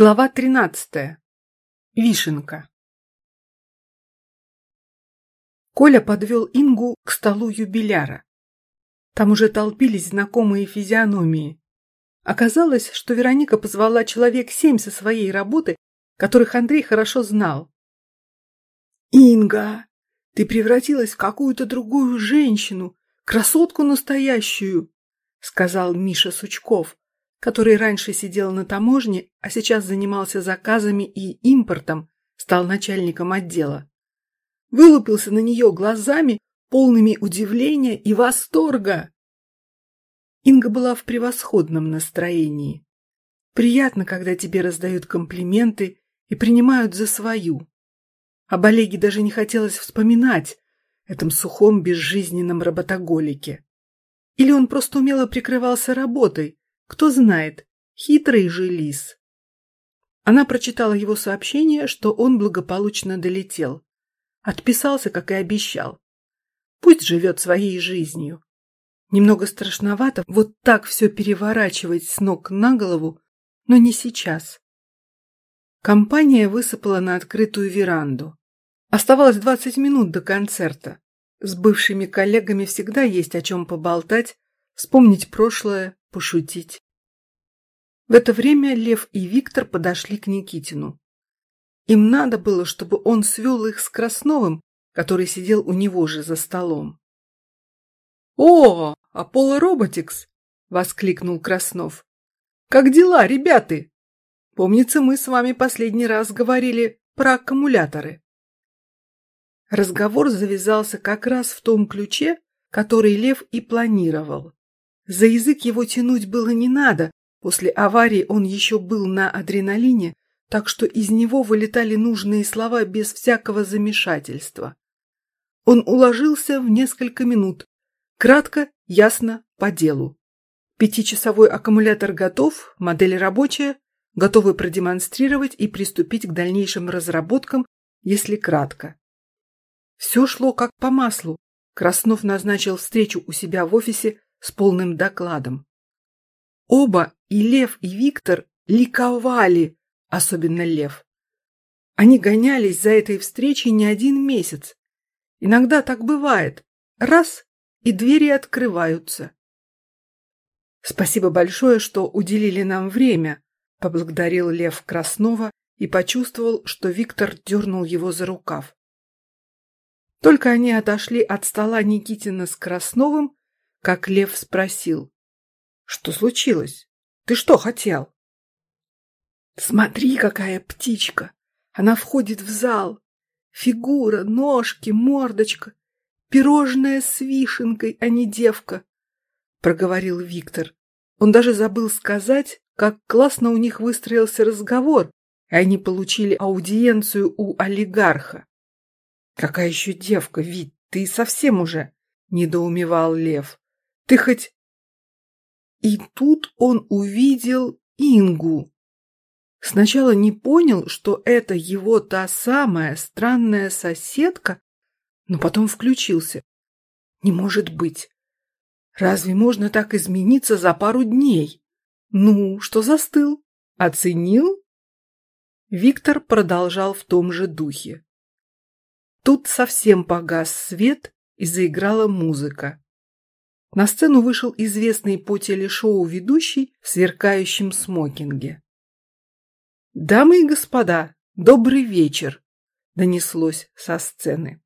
Глава тринадцатая. Вишенка. Коля подвел Ингу к столу юбиляра. Там уже толпились знакомые физиономии. Оказалось, что Вероника позвала человек семь со своей работы, которых Андрей хорошо знал. «Инга, ты превратилась в какую-то другую женщину, красотку настоящую», — сказал Миша Сучков который раньше сидел на таможне, а сейчас занимался заказами и импортом, стал начальником отдела. Вылупился на нее глазами, полными удивления и восторга. Инга была в превосходном настроении. Приятно, когда тебе раздают комплименты и принимают за свою. Об Олеге даже не хотелось вспоминать, этом сухом безжизненном работоголике. Или он просто умело прикрывался работой, кто знает, хитрый же лис. Она прочитала его сообщение, что он благополучно долетел. Отписался, как и обещал. Пусть живет своей жизнью. Немного страшновато вот так все переворачивать с ног на голову, но не сейчас. Компания высыпала на открытую веранду. Оставалось двадцать минут до концерта. С бывшими коллегами всегда есть о чем поболтать, вспомнить прошлое, пошутить. В это время Лев и Виктор подошли к Никитину. Им надо было, чтобы он свел их с Красновым, который сидел у него же за столом. «О, Аполло Роботикс!» — воскликнул Краснов. «Как дела, ребята? Помнится, мы с вами последний раз говорили про аккумуляторы». Разговор завязался как раз в том ключе, который Лев и планировал. За язык его тянуть было не надо. После аварии он еще был на адреналине, так что из него вылетали нужные слова без всякого замешательства. Он уложился в несколько минут. Кратко, ясно, по делу. Пятичасовой аккумулятор готов, модель рабочая, готовы продемонстрировать и приступить к дальнейшим разработкам, если кратко. Все шло как по маслу. Краснов назначил встречу у себя в офисе с полным докладом. Оба, и Лев, и Виктор, ликовали, особенно Лев. Они гонялись за этой встречей не один месяц. Иногда так бывает. Раз – и двери открываются. Спасибо большое, что уделили нам время, поблагодарил Лев Краснова и почувствовал, что Виктор дернул его за рукав. Только они отошли от стола Никитина с Красновым, как Лев спросил. «Что случилось? Ты что хотел?» «Смотри, какая птичка! Она входит в зал. Фигура, ножки, мордочка. Пирожное с вишенкой, а не девка», — проговорил Виктор. Он даже забыл сказать, как классно у них выстроился разговор, и они получили аудиенцию у олигарха. «Какая еще девка, Вить, ты совсем уже?» — недоумевал Лев. Ты хоть...» И тут он увидел Ингу. Сначала не понял, что это его та самая странная соседка, но потом включился. Не может быть. Разве можно так измениться за пару дней? Ну, что застыл? Оценил? Виктор продолжал в том же духе. Тут совсем погас свет и заиграла музыка. На сцену вышел известный по телешоу ведущий в сверкающем смокинге. «Дамы и господа, добрый вечер!» – донеслось со сцены.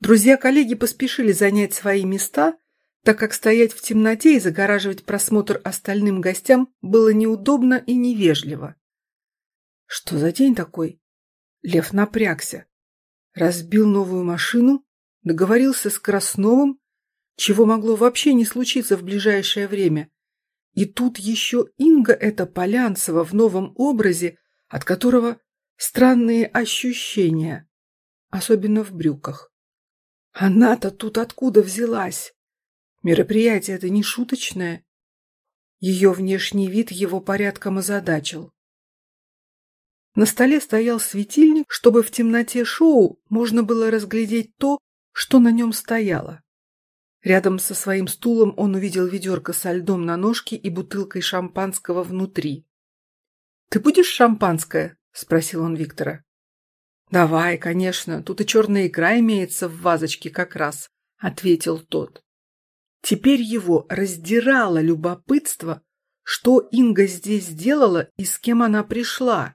Друзья-коллеги поспешили занять свои места, так как стоять в темноте и загораживать просмотр остальным гостям было неудобно и невежливо. Что за день такой? Лев напрягся. Разбил новую машину, договорился с Красновым, чего могло вообще не случиться в ближайшее время. И тут еще Инга эта Полянцева в новом образе, от которого странные ощущения, особенно в брюках. Она-то тут откуда взялась? Мероприятие это не шуточное. Ее внешний вид его порядком озадачил. На столе стоял светильник, чтобы в темноте шоу можно было разглядеть то, что на нем стояло. Рядом со своим стулом он увидел ведерко со льдом на ножке и бутылкой шампанского внутри. Ты будешь шампанское? спросил он Виктора. Давай, конечно, тут и черная икра имеется в вазочке как раз, ответил тот. Теперь его раздирало любопытство, что Инга здесь сделала и с кем она пришла.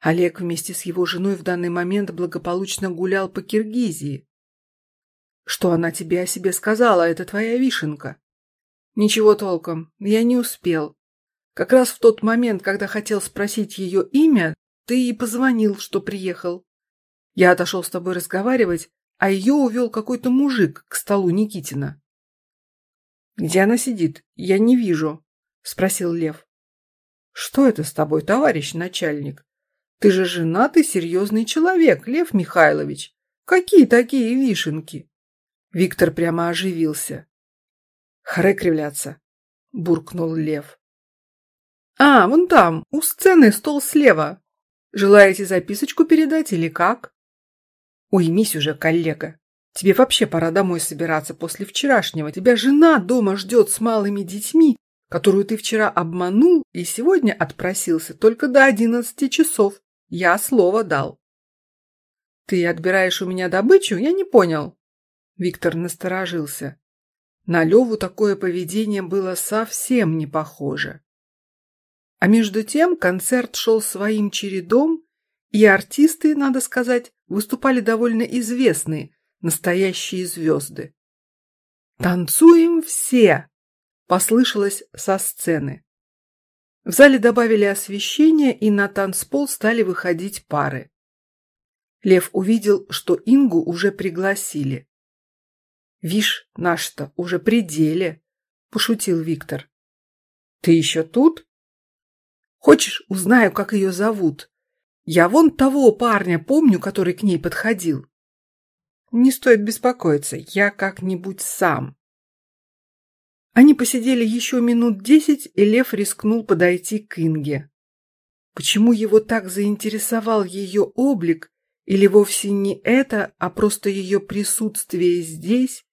Олег вместе с его женой в данный момент благополучно гулял по Киргизии. Что она тебе о себе сказала, это твоя вишенка? Ничего толком, я не успел. Как раз в тот момент, когда хотел спросить ее имя, ты и позвонил, что приехал. Я отошел с тобой разговаривать, а ее увел какой-то мужик к столу Никитина. Где она сидит? Я не вижу, спросил Лев. Что это с тобой, товарищ начальник? Ты же женатый серьезный человек, Лев Михайлович. Какие такие вишенки? Виктор прямо оживился. Харе кривляться, буркнул Лев. А, вон там, у сцены стол слева. Желаете записочку передать или как? Уймись уже, коллега. Тебе вообще пора домой собираться после вчерашнего. Тебя жена дома ждет с малыми детьми, которую ты вчера обманул и сегодня отпросился только до одиннадцати часов. Я слово дал. Ты отбираешь у меня добычу? Я не понял. Виктор насторожился. На Леву такое поведение было совсем не похоже. А между тем концерт шел своим чередом, и артисты, надо сказать, выступали довольно известные, настоящие звезды. «Танцуем все!» – послышалось со сцены. В зале добавили освещение, и на танцпол стали выходить пары. Лев увидел, что Ингу уже пригласили. «Вишь, наш-то уже при деле», – пошутил Виктор. «Ты еще тут?» «Хочешь, узнаю, как ее зовут? Я вон того парня помню, который к ней подходил. Не стоит беспокоиться, я как-нибудь сам. Они посидели еще минут десять, и Лев рискнул подойти к Инге. Почему его так заинтересовал ее облик, или вовсе не это, а просто ее присутствие здесь,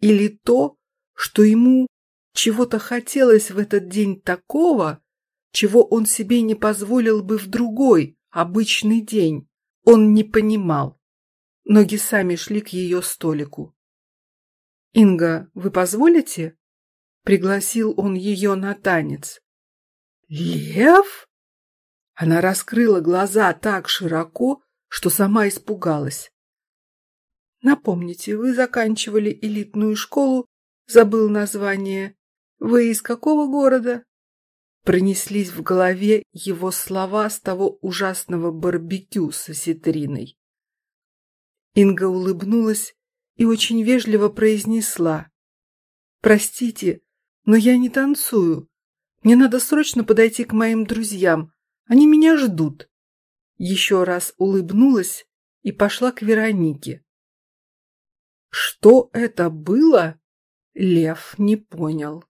или то, что ему чего-то хотелось в этот день такого, чего он себе не позволил бы в другой, обычный день, он не понимал. Ноги сами шли к ее столику. «Инга, вы позволите?» Пригласил он ее на танец. «Лев?» Она раскрыла глаза так широко, что сама испугалась. «Напомните, вы заканчивали элитную школу, забыл название. Вы из какого города?» Пронеслись в голове его слова с того ужасного барбекю с осетриной. Инга улыбнулась и очень вежливо произнесла. «Простите, но я не танцую. Мне надо срочно подойти к моим друзьям. Они меня ждут». Еще раз улыбнулась и пошла к Веронике. Что это было, Лев не понял.